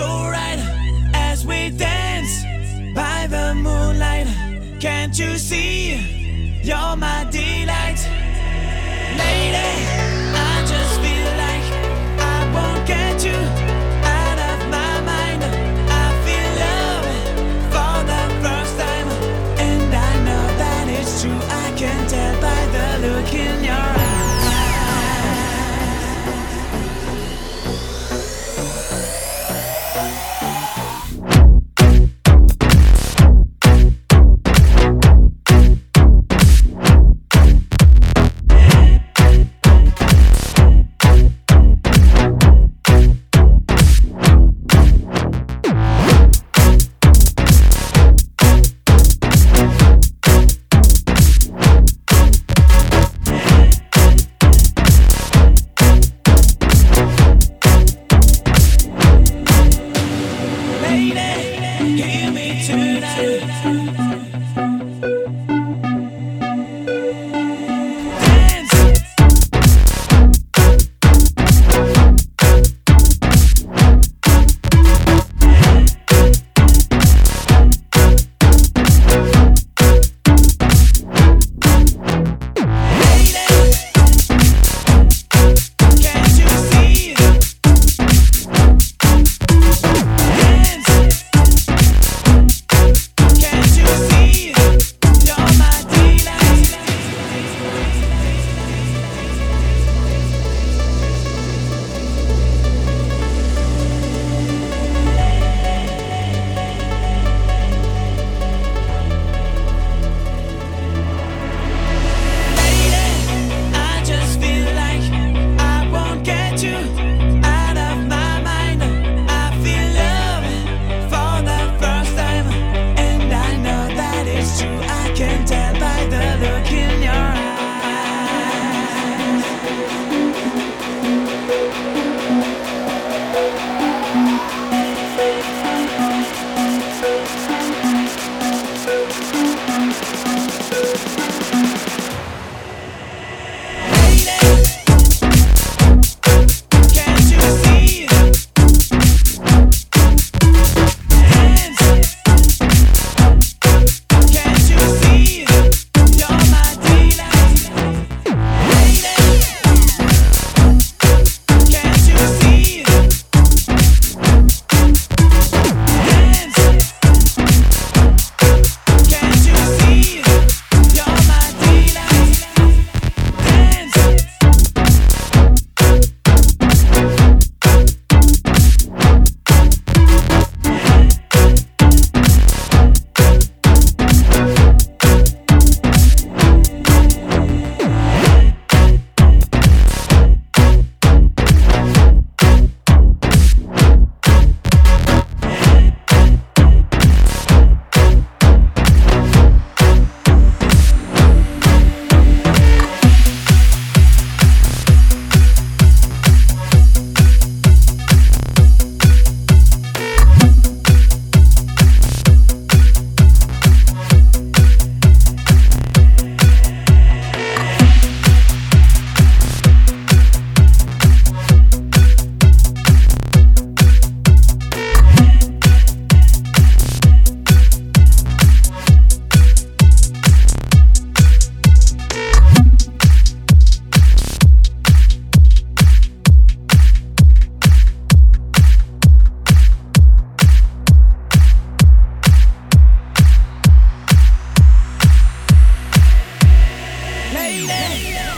so right as we dance by the moonlight. Can't you see? You're my delight, lady. I just feel like I won't get you. True, I can tell by the look in your Thank you. lady.